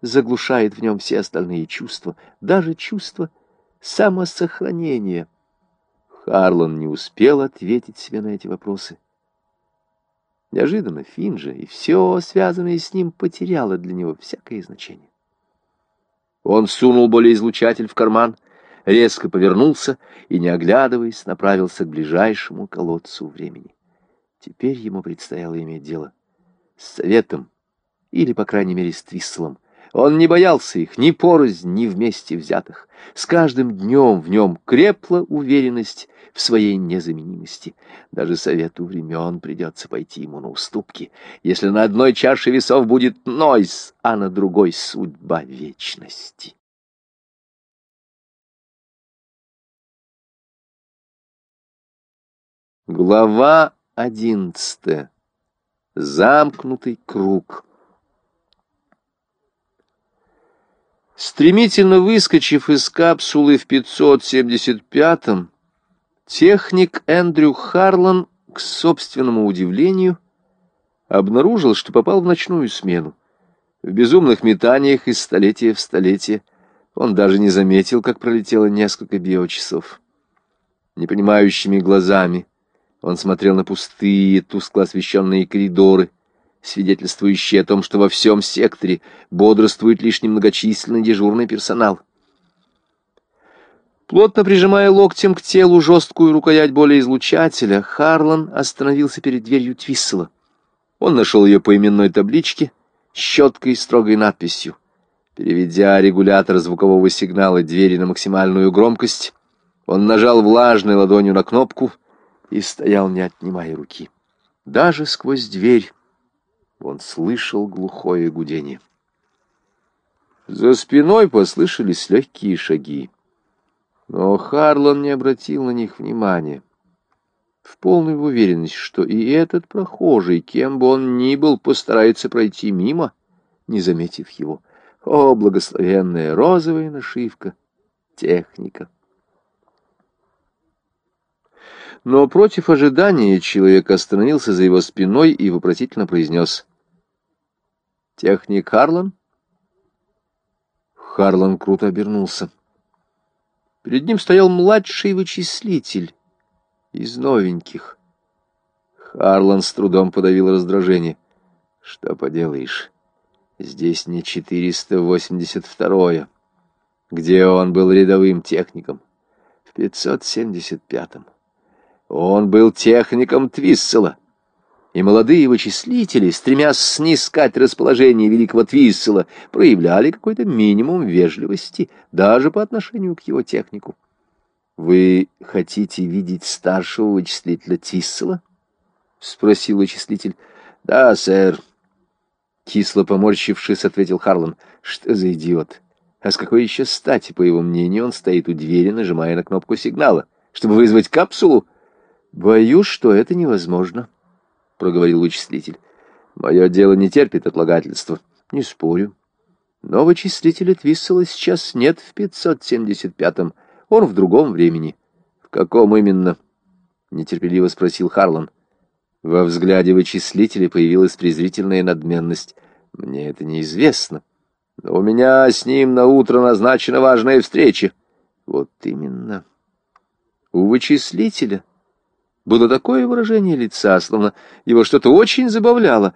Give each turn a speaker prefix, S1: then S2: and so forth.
S1: заглушает в нем все остальные чувства, даже чувство самосохранения. Харлан не успел ответить себе на эти вопросы. Неожиданно Финджа и все, связанное с ним, потеряло для него всякое значение. Он сунул болеизлучатель в карман, резко повернулся и, не оглядываясь, направился к ближайшему колодцу времени. Теперь ему предстояло иметь дело с советом или, по крайней мере, с Твисселом. Он не боялся их ни порознь, ни вместе взятых. С каждым днем в нем крепла уверенность в своей незаменимости. Даже совету времен придется пойти ему на уступки, если на одной чаше весов будет Нойс, а на другой — судьба вечности. Глава одиннадцатая. Замкнутый круг. Стремительно выскочив из капсулы в 575-м, техник Эндрю Харлан, к собственному удивлению, обнаружил, что попал в ночную смену. В безумных метаниях из столетия в столетие он даже не заметил, как пролетело несколько биочасов. Непонимающими глазами он смотрел на пустые, тускло освещенные коридоры, свидетельствующие о том, что во всем секторе бодрствует лишь немногочисленный дежурный персонал. Плотно прижимая локтем к телу жесткую рукоять болеизлучателя, Харлан остановился перед дверью Твиссела. Он нашел ее по именной табличке, щеткой и строгой надписью. Переведя регулятор звукового сигнала двери на максимальную громкость, он нажал влажной ладонью на кнопку и стоял, не отнимая руки. Даже сквозь дверь он слышал глухое гудение. За спиной послышались легкие шаги. Но Харлан не обратил на них внимания. В полной уверенности, что и этот прохожий, кем бы он ни был, постарается пройти мимо, не заметив его. О, благословенная розовая нашивка, техника! Но против ожидания человек остановился за его спиной и вопросительно произнес «Техник Харлан?» Харлан круто обернулся. Перед ним стоял младший вычислитель из новеньких. Харлан с трудом подавил раздражение. «Что поделаешь, здесь не 482-е, где он был рядовым техником, в 575-м. Он был техником Твиссела, и молодые вычислители, стремясь снискать расположение великого Твиссела, проявляли какой-то минимум вежливости даже по отношению к его технику. «Вы хотите видеть старшего вычислителя Твиссела?» — спросил вычислитель. «Да, сэр». Кисло поморщившись, ответил Харлан. «Что за идиот? А с какой еще стати, по его мнению, он стоит у двери, нажимая на кнопку сигнала? Чтобы вызвать капсулу?» «Боюсь, что это невозможно», — проговорил вычислитель. «Мое дело не терпит отлагательства». «Не спорю. Но вычислителя Твиссела сейчас нет в 575-м. Он в другом времени». «В каком именно?» — нетерпеливо спросил Харлан. Во взгляде вычислителя появилась презрительная надменность. «Мне это неизвестно. Но у меня с ним на утро назначена важная встреча». «Вот именно. У вычислителя» Было такое выражение лица, словно его что-то очень забавляло,